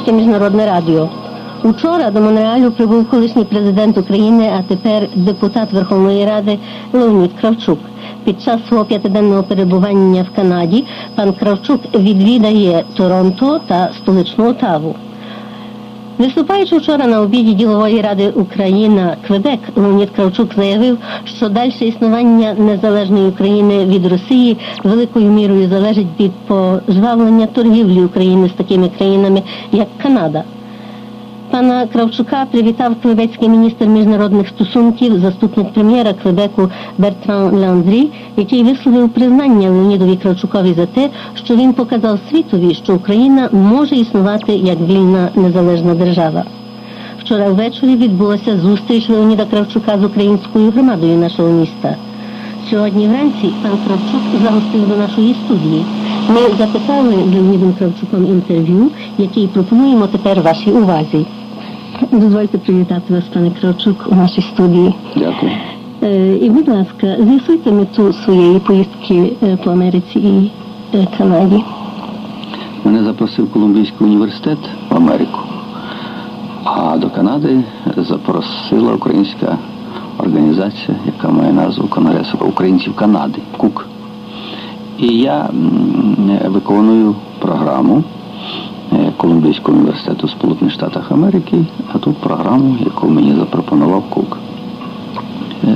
говорить міжнародне радіо. Учора до Монреалю прибув колишній президент України, а тепер депутат Верховної Ради Леонід Кравчук. Під час свого п'ятиденного перебування в Канаді пан Кравчук відвідає Торонто та столичну Отаву. Виступаючи вчора на обіді ділової ради Україна Квебек, Леонід Кравчук заявив, що дальше існування незалежної України від Росії великою мірою залежить від пожвавлення торгівлі України з такими країнами, як Канада. Пана Кравчука привітав квебецький міністр міжнародних стосунків, заступник прем'єра Квебеку Бертран Леандрі, який висловив признання Леонідові Кравчукові за те, що він показав світові, що Україна може існувати як вільна незалежна держава. Вчора ввечері відбулася зустріч Леоніда Кравчука з українською громадою нашого міста. Сьогодні вранці пан Кравчук загостив до нашої студії. Ми записали Леонідом Кравчуком інтерв'ю, який пропонуємо тепер вашій увазі. Дозвольте привітати вас, пане Кравчук, у нашій студії. Дякую. Е, І, будь ласка, з'ясуйте мету своєї поїздки е, по Америці і е, Канаді. Мене запросив Колумбійський університет в Америку, а до Канади запросила українська організація, яка має назву Конгрес українців Канади КУК. І я виконую програму Колумбійського університету в Сполучених Штатах Америки, а тут програму, яку мені запропонував КУК. Е,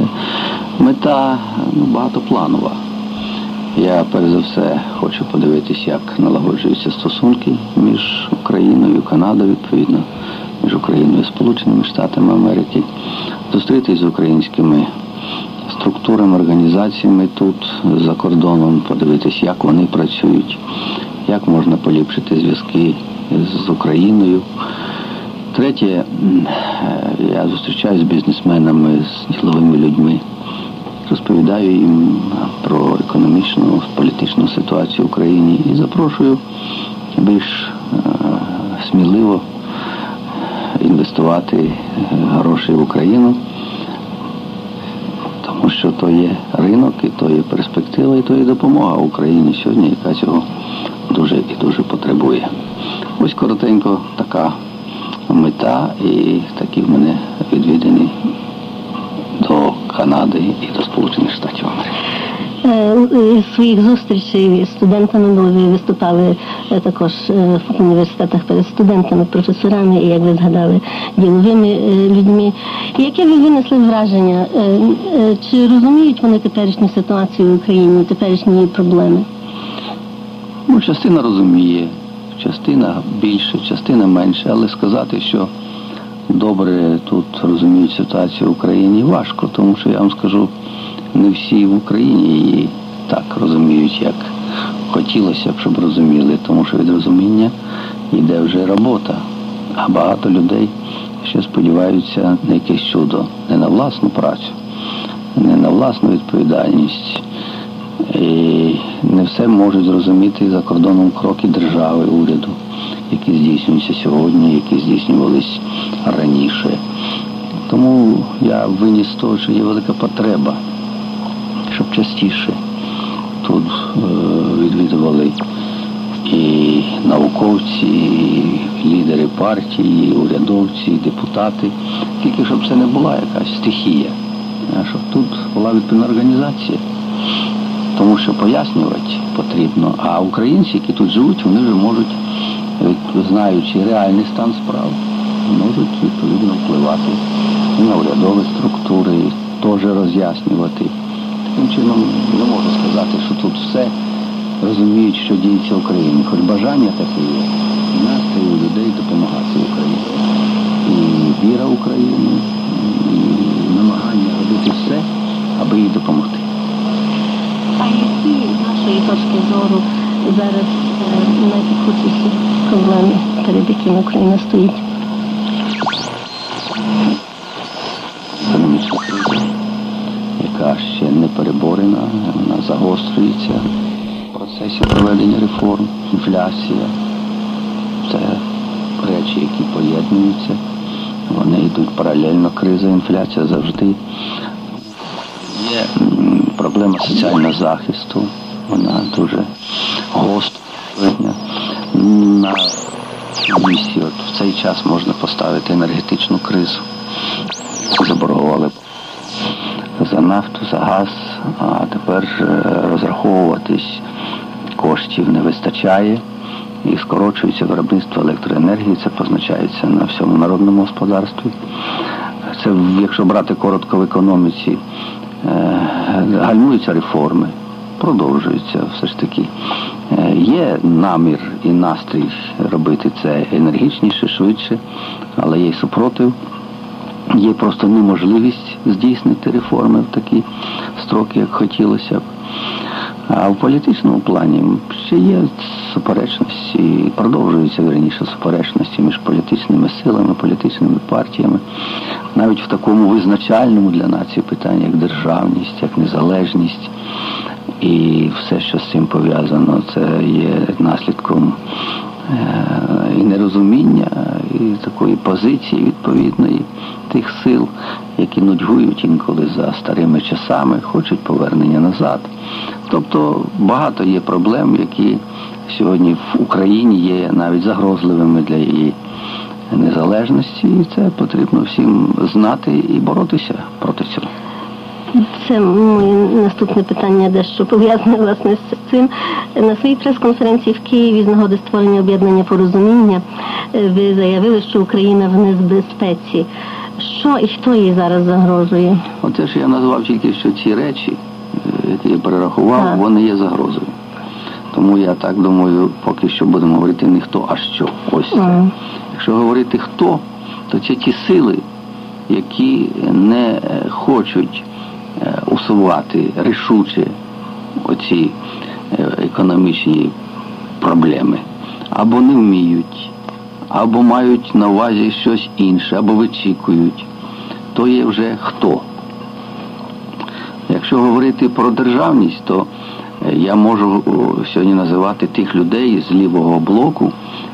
Мета ну, багатопланова. Я перш за все хочу подивитися, як налагоджуються стосунки між Україною Канадою, відповідно, між Україною і Сполученими Штатами Америки, зустрітися з українськими структурами, організаціями тут за кордоном, подивитися, як вони працюють, як можна поліпшити зв'язки з Україною. Третє, е, я зустрічаюся з бізнесменами, з діловими людьми розповідаю їм про економічну, політичну ситуацію в Україні і запрошую більш е, сміливо інвестувати е, гроші в Україну, тому що то є ринок, і то є перспектива, і то є допомога Україні сьогодні, яка цього дуже і дуже потребує. Ось коротенько така мета і такі в мене відвідини до Канади і до Сполучених Штатів Америки. Е, своїх зустрічей з студентами, бо ви виступали е, також е, в університетах перед студентами, професорами і, як ви згадали, діловими людьми. Яке ви винесли враження? Чи розуміють вони теперішню ситуацію в Україні, теперішні проблеми? Ну, частина розуміє, частина більше, частина менше, але сказати, що добре тут розуміють ситуацію в Україні, важко, тому що я вам скажу, не всі в Україні її так розуміють, як хотілося б, щоб розуміли, тому що від розуміння йде вже робота, а багато людей ще сподіваються на якесь чудо, не на власну працю, не на власну відповідальність. І не все можуть зрозуміти за кордоном кроки держави, уряду, які здійснюються сьогодні, які здійснювались раніше. Тому я виніс того, що є велика потреба, щоб частіше тут е, відвідували і науковці, і лідери партії, і урядовці, і депутати, тільки щоб це не була якась стихія, а щоб тут була відповідна організація тому що пояснювати потрібно. А українці, які тут живуть, вони вже можуть, знаючи реальний стан справ, можуть відповідно впливати і на урядові структури, теж роз'яснювати. Таким чином не можу сказати, що тут все розуміють, що діється в Україні. Хоч бажання таке є, настрій у людей допомагати Україні. І віра в Україну, і намагання робити все, аби їй допомогти. А які з нашої точки зору зараз е, найпекутіші проблеми, перед якими Україна стоїть? Переборена, вона загострюється в процесі проведення реформ, інфляція. Це речі, які поєднуються, вони йдуть паралельно. Криза, інфляція завжди. Є проблема соціального захисту, вона дуже гостра. На місці. В цей час можна поставити енергетичну кризу. Заборгували за нафту, за газ, а тепер е, розраховуватись коштів не вистачає і скорочується виробництво електроенергії. Це позначається на всьому народному господарстві. Це якщо брати коротко в економіці, е, гальмуються реформи, продовжуються все ж таки. Е, Є намір і настрій робити це енергічніше, швидше, але є й супротив. Є просто неможливість здійснити реформи в такі строки, як хотілося б. А в політичному плані ще є суперечності, продовжуються верніше суперечності між політичними силами, політичними партіями, навіть в такому визначальному для нації питанні, як державність, як незалежність. І все, що з цим пов'язано, це є наслідком і нерозуміння, і такої позиції відповідної тих сил, які нудьгують інколи за старими часами, хочуть повернення назад. Тобто багато є проблем, які сьогодні в Україні є навіть загрозливими для її незалежності, і це потрібно всім знати і боротися проти цього. Це моє наступне питання, дещо пов'язане власне з цим. На своїй прес-конференції в Києві з нагоди створення об'єднання порозуміння е, ви заявили, що Україна в небезпеці. Що і хто їй зараз загрожує? Оце ж я назвав тільки що ці речі, е, які я перерахував, Так. вони є загрозою. Тому я так думаю, поки що будемо говорити не хто, а що. Ось це. Ага. Якщо говорити хто, то це ті сили, які не е, хочуть усувати рішуче оці е, економічні проблеми, або не вміють, або мають на увазі щось інше, або вичікують, то є вже хто. Якщо говорити про державність, то е, я можу сьогодні називати тих людей з лівого блоку,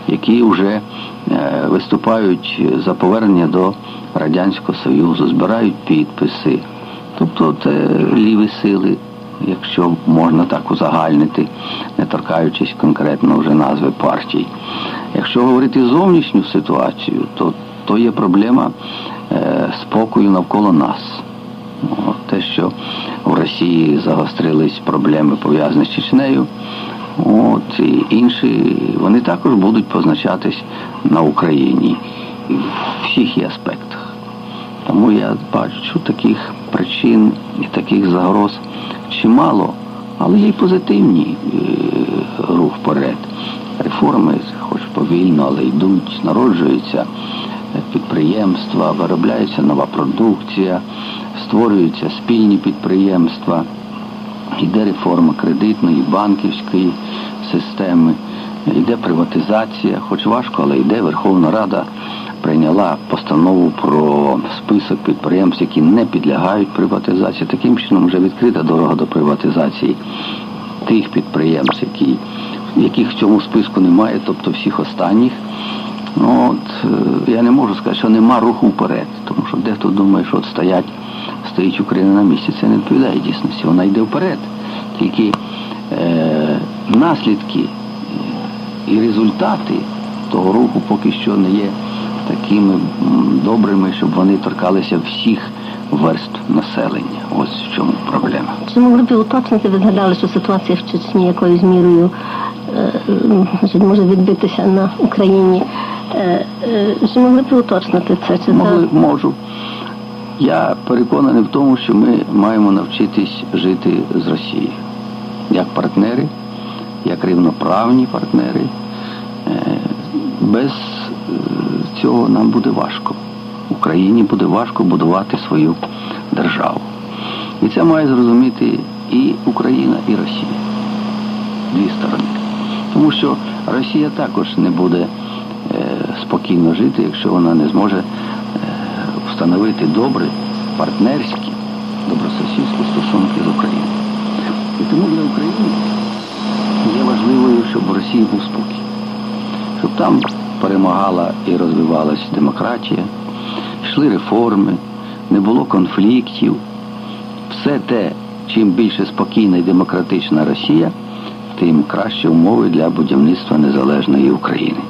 які вже е, виступають за повернення до Радянського Союзу, збирають підписи. Тобто це ліві сили, якщо можна так узагальнити, не торкаючись конкретно вже назви партій. Якщо говорити зовнішню ситуацію, то, то є проблема е, спокою навколо нас. От, те, що в Росії загострились проблеми пов'язані з Чечнею, от, і інші, вони також будуть позначатись на Україні в всіх її аспектах. Тому я бачу таких причин і таких загроз чимало, але є й позитивні е, рух вперед. Реформи, хоч повільно, але йдуть, народжуються е, підприємства, виробляється нова продукція, створюються спільні підприємства, йде реформа кредитної, банківської системи, йде приватизація, хоч важко, але йде Верховна Рада прийняла постанову про список підприємств, які не підлягають приватизації. Таким чином вже відкрита дорога до приватизації тих підприємств, які, яких в цьому списку немає, тобто всіх останніх. Ну, от, е, я не можу сказати, що нема руху вперед, тому що дехто думає, що от стоять, стоїть Україна на місці. Це не відповідає дійсності. Вона йде вперед. Тільки е, наслідки і результати того руху поки що не є такими добрими, щоб вони торкалися всіх верств населення. Ось в чому проблема. Чи могли б уточнити, ви згадали, що ситуація в Чечні якоюсь мірою е, може відбитися на Україні. Е, е, Чи могли б уточнити це? Чи Могли, це? можу. Я переконаний в тому, що ми маємо навчитись жити з Росією як партнери, як рівноправні партнери. Е, Цього нам буде важко. Україні буде важко будувати свою державу. І це має зрозуміти і Україна, і Росія. Дві сторони. Тому що Росія також не буде е, спокійно жити, якщо вона не зможе е, встановити добрі, партнерські, добросусідські стосунки з Україною. І тому для України є важливою, щоб в Росії був спокій, щоб там перемагала і розвивалася демократія, йшли реформи, не було конфліктів. Все те, чим більше спокійна і демократична Росія, тим кращі умови для будівництва незалежної України.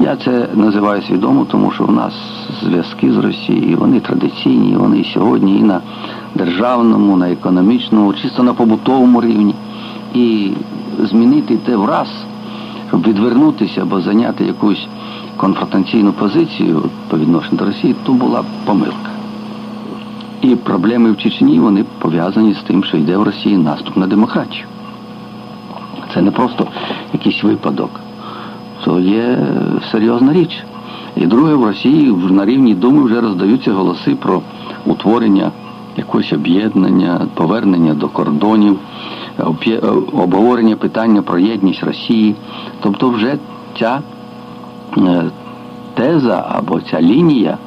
Я це називаю свідомо, тому що в нас зв'язки з Росією, вони традиційні, вони сьогодні і на державному, на економічному, чисто на побутовому рівні. І змінити те враз, відвернутися або зайняти якусь конфронтаційну позицію по відношенню до Росії, то була помилка. І проблеми в Чечні вони пов'язані з тим, що йде в Росії наступ на демократію. Це не просто якийсь випадок, це є серйозна річ. І друге, в Росії на рівні Думи вже роздаються голоси про утворення якогось об'єднання, повернення до кордонів, обговорення питання про єдність Росії. Тобто вже ця е, теза або ця лінія,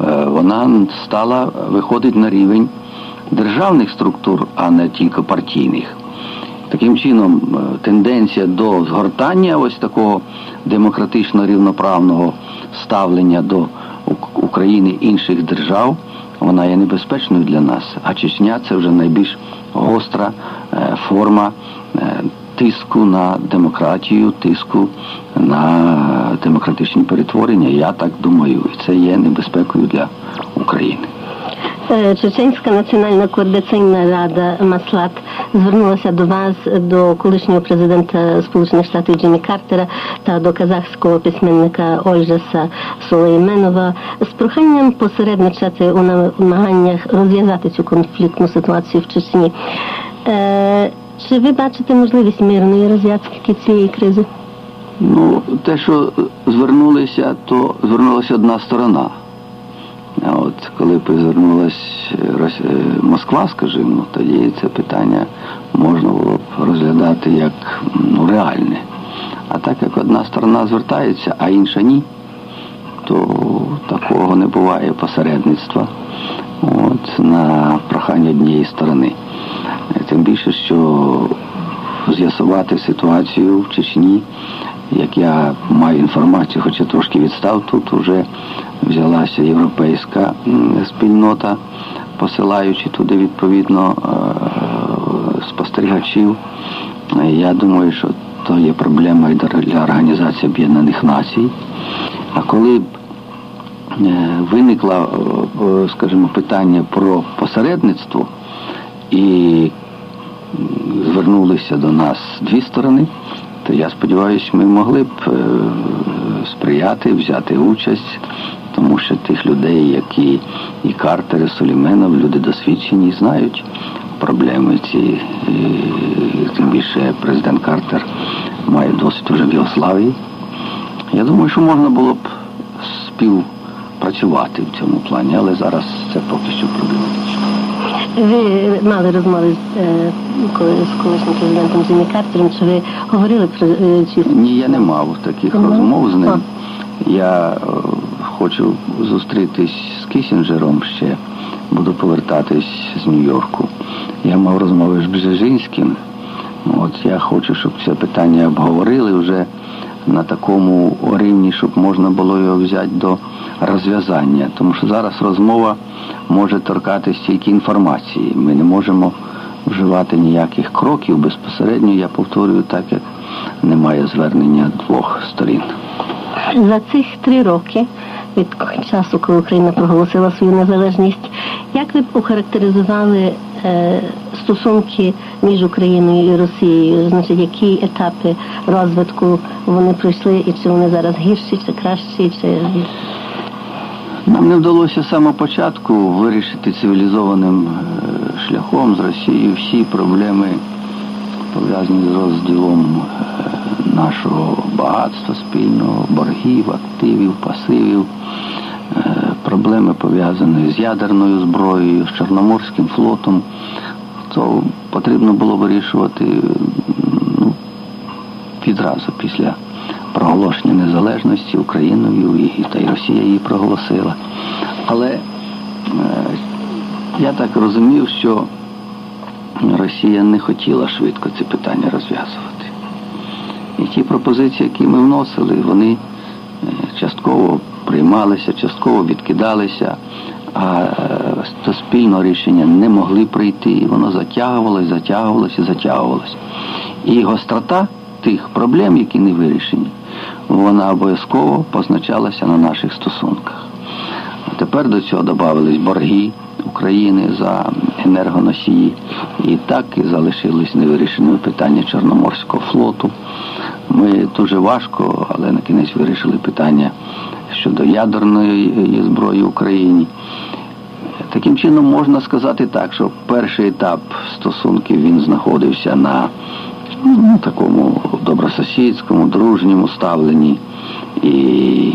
е, вона стала виходить на рівень державних структур, а не тільки партійних. Таким чином, е, тенденція до згортання ось такого демократично рівноправного ставлення до України інших держав, вона є небезпечною для нас. А Чечня це вже найбільш гостра е, форма е, тиску на демократію, тиску на демократичні перетворення. Я так думаю, і це є небезпекою для України. Чеченська національна координаційна рада Маслат звернулася до вас, до колишнього президента Сполучених Штатів Джиммі Картера та до казахського письменника Ольжеса Солейменова з проханням посередничати у намаганнях розв'язати цю конфліктну ситуацію в Чечні. Чи ви бачите можливість мирної розв'язки цієї кризи? Ну, те, що звернулися, то звернулася одна сторона. А от коли звернулася Москва, скажімо, ну, тоді це питання можна було б розглядати як ну, реальне. А так як одна сторона звертається, а інша ні, то такого не буває посередництва от, на прохання однієї сторони. Тим більше, що з'ясувати ситуацію в Чечні, як я маю інформацію, хоча трошки відстав, тут вже взялася європейська спільнота, посилаючи туди відповідно е, спостерігачів. Я думаю, що то є проблема для Організації Об'єднаних Націй. А коли е, виникло, е, скажімо, питання про посередництво і звернулися до нас дві сторони, то я сподіваюся, ми могли б сприяти, взяти участь тому що тих людей, які і Картер, і Соліменов, люди досвідчені, знають проблеми ці. І, тим більше президент Картер має досвід вже в Єгославії. Я думаю, що можна було б співпрацювати в цьому плані, але зараз це поки що проблематично. Ви мали розмови з, е, з колишнім президентом Джиммі Картером, чи ви говорили про е, чи... Ні, я не мав таких розмов з ним. Я е, хочу зустрітись з Кісінджером ще, буду повертатись з Нью-Йорку. Я мав розмови з Бжежинським. От я хочу, щоб це питання обговорили вже на такому рівні, щоб можна було його взяти до розв'язання. Тому що зараз розмова може торкатись тільки інформації. Ми не можемо вживати ніяких кроків безпосередньо, я повторюю, так як немає звернення двох сторін. За цих три роки від часу, коли Україна проголосила свою незалежність, як ви б охарактеризували е, стосунки між Україною і Росією? Значить, які етапи розвитку вони пройшли, і чи вони зараз гірші, чи кращі, чи нам не вдалося з самого початку вирішити цивілізованим е, шляхом з Росією всі проблеми пов'язані з розділом е, нашого багатства спільного, боргів, активів, пасивів, е, проблеми пов'язані з ядерною зброєю, з Чорноморським флотом, то потрібно було вирішувати ну, відразу після проголошення незалежності Україною і та й Росія її проголосила. Але е, я так розумів, що Росія не хотіла швидко це питання розв'язувати. І ті пропозиції, які ми вносили, вони е, частково приймалися, частково відкидалися, а до е, спільного рішення не могли прийти. І воно затягувалось, затягувалось і затягувалось. І гострота тих проблем, які не вирішені, вона обов'язково позначалася на наших стосунках. Тепер до цього додавались борги України за енергоносії. І так і залишились невирішеними питання Чорноморського флоту. Ми дуже важко, але на кінець вирішили питання щодо ядерної зброї в Україні. Таким чином можна сказати так, що перший етап стосунків він знаходився на ну, такому добросусідському, дружньому ставленні і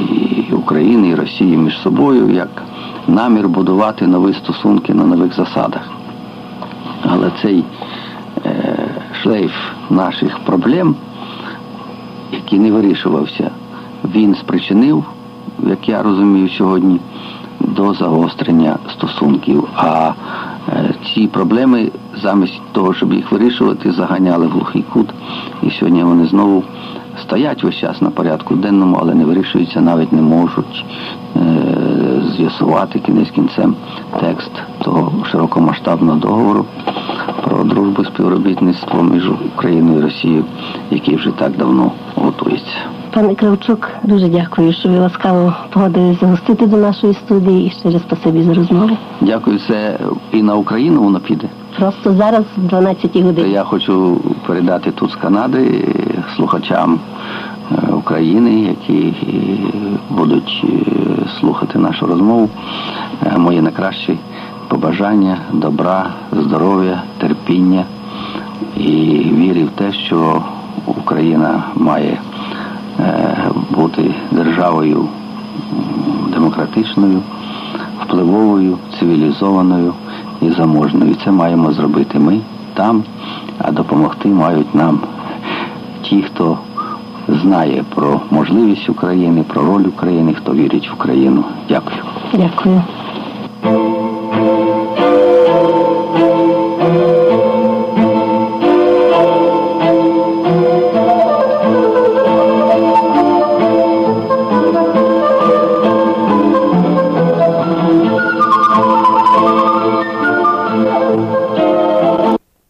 України, і Росії між собою, як намір будувати нові стосунки на нових засадах. Але цей е, шлейф наших проблем, який не вирішувався, він спричинив, як я розумію сьогодні, до загострення стосунків. А ці проблеми замість того, щоб їх вирішувати, заганяли в глухий кут. І сьогодні вони знову стоять весь час на порядку денному, але не вирішуються, навіть не можуть е, з'ясувати кінець кінцем текст того широкомасштабного договору про дружбу співробітництво між Україною і Росією, який вже так давно готується. Пане Кравчук, дуже дякую, що ви ласкаво погодились загостити до нашої студії і ще раз спасибі за розмову. Дякую, це і на Україну воно піде. Просто зараз, в 12 Та годині. Я хочу передати тут з Канади слухачам е, України, які е, будуть е, слухати нашу розмову. Мої найкращі побажання, добра, здоров'я, терпіння і вірі в те, що Україна має бути державою демократичною, впливовою, цивілізованою і заможною. Це маємо зробити ми там, а допомогти мають нам ті, хто знає про можливість України, про роль України, хто вірить в Україну. Дякую. Дякую.